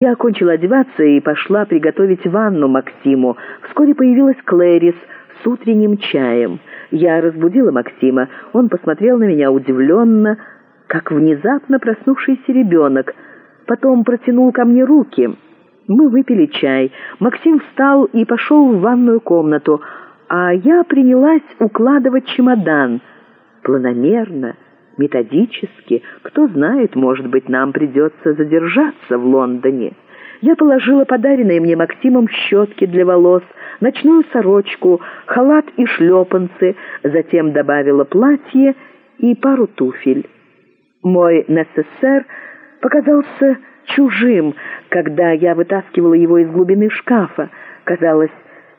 Я окончила одеваться и пошла приготовить ванну Максиму. Вскоре появилась С утренним чаем. Я разбудилаМа. Он посмотрел на меня удивленно, как внезапно проснувшийся ребенок. Потом протянул ко мне руки. Мы выпили чай. Максим встал и пошел в ванную комнату, а я принялась укладывать чемодан. Планомерно, методически. Кто знает, может быть, нам придется задержаться в Лондоне. Я положила подаренные мне Щетки для волос, ночную сорочку, халат и шлепанцы, затем добавила платье и пару туфель. Мой НССР показался чужим, когда я вытаскивала его из глубины шкафа. Казалось,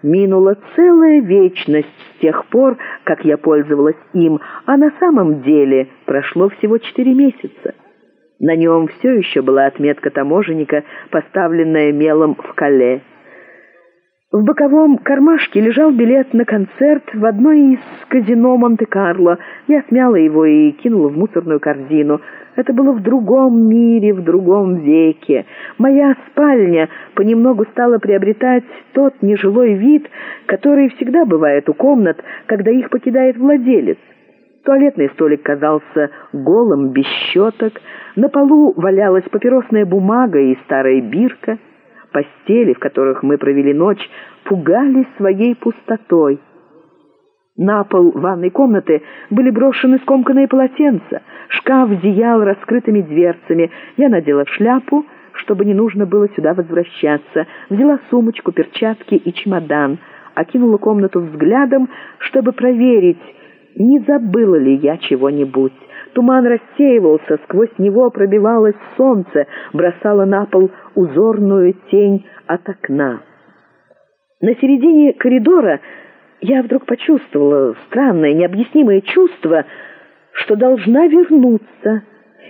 Минула целая вечность с тех пор, как я пользовалась им, а на самом деле прошло всего четыре месяца. На нем все еще была отметка таможенника, поставленная мелом в Кале. В боковом кармашке лежал билет на концерт в одной из казиноОнте-Рло. Я смяла его и кинула в мусорную корзину. Это было в другом мире, в другом веке. Моя спальня понемногу стала приобретать тот нежилой вид, который всегда бывает у комнат, когда их покидает владелец. Туалетный столик казался голым, без щеток. На полу валялась папиросная бумага и старая бирка — Постели, в которых мы провели ночь, пугали своей пустотой. На пол ванной комнаты были брошены скомканные полотенца, шкаф зиял раскрытыми дверцами. Я надела шляпу, чтобы не нужно было сюда возвращаться, взяла сумочку, перчатки и чемодан, окинула комнату взглядом, чтобы проверить, не забыла ли я чего-нибудь. Туман рассеивался, сквозь него пробивалось солнце, бросало на пол узорную тень от окна. На середине коридора я вдруг почувствовала странное, необъяснимое чувство, что должна вернуться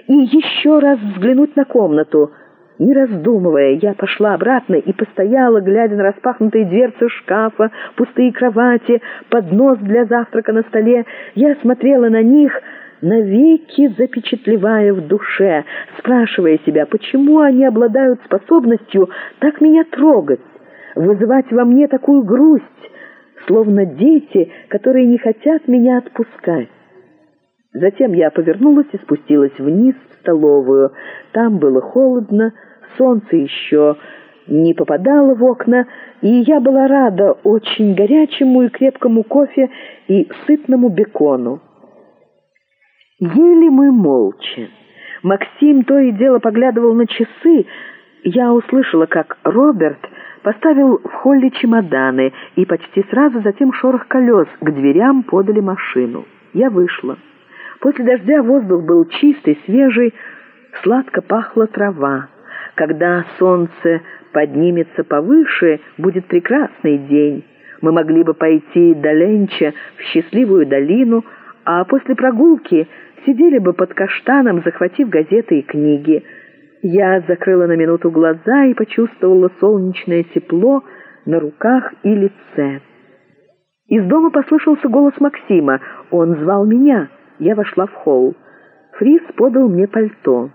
и еще раз взглянуть на комнату. Не раздумывая, я пошла обратно и постояла, глядя на распахнутые дверцы шкафа, пустые кровати, поднос для завтрака на столе. Я смотрела на них, навеки запечатлевая в душе, спрашивая себя, почему они обладают способностью так меня трогать, вызывать во мне такую грусть, словно дети, которые не хотят меня отпускать. Затем я повернулась и спустилась вниз в столовую. Там было холодно, солнце еще не попадало в окна, и я была рада очень горячему и крепкому кофе и сытному бекону. Ели мы молча. Максим то и дело поглядывал на часы. Я услышала, как Роберт поставил в холле чемоданы, и почти сразу затем шорох колес к дверям подали машину. Я вышла. После дождя воздух был чистый, свежий, сладко пахла трава. Когда солнце поднимется повыше, будет прекрасный день. Мы могли бы пойти до Ленча в счастливую долину, а после прогулки сидели бы под каштаном, захватив газеты и книги. Я закрыла на минуту глаза и почувствовала солнечное тепло на руках и лице. Из дома послышался голос Максима. Он звал меня. Я вошла в холл. Фрис подал мне пальто.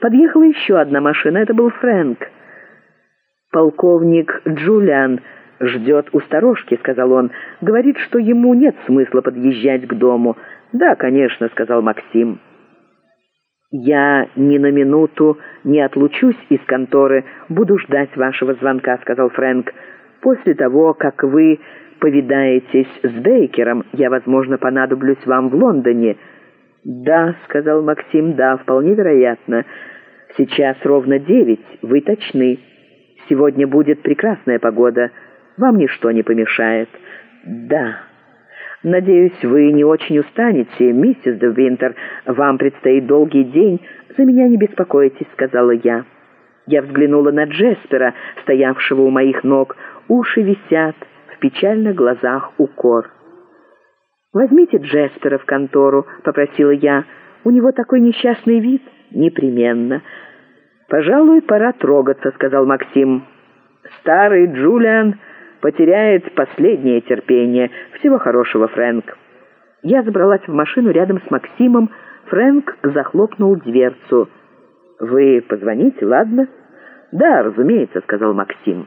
Подъехала еще одна машина. Это был Фрэнк. «Полковник Джулиан ждет у сторожки», — сказал он. «Говорит, что ему нет смысла подъезжать к дому». «Да, конечно», — сказал Максим. «Я ни на минуту не отлучусь из конторы, буду ждать вашего звонка», — сказал Фрэнк. «После того, как вы повидаетесь с Бейкером, я, возможно, понадоблюсь вам в Лондоне». «Да», — сказал Максим, — «да, вполне вероятно. Сейчас ровно девять, вы точны. Сегодня будет прекрасная погода, вам ничто не помешает». «Да». «Надеюсь, вы не очень устанете, миссис де Винтер. Вам предстоит долгий день. За меня не беспокойтесь», — сказала я. Я взглянула на Джеспера, стоявшего у моих ног. Уши висят, в печальных глазах укор. «Возьмите Джеспера в контору», — попросила я. «У него такой несчастный вид». «Непременно». «Пожалуй, пора трогаться», — сказал Максим. «Старый Потеряет последнее терпение. Всего хорошего, Фрэнк». Я забралась в машину рядом с Максимом. Фрэнк захлопнул дверцу. «Вы позвоните, ладно?» «Да, разумеется», — сказал Максим.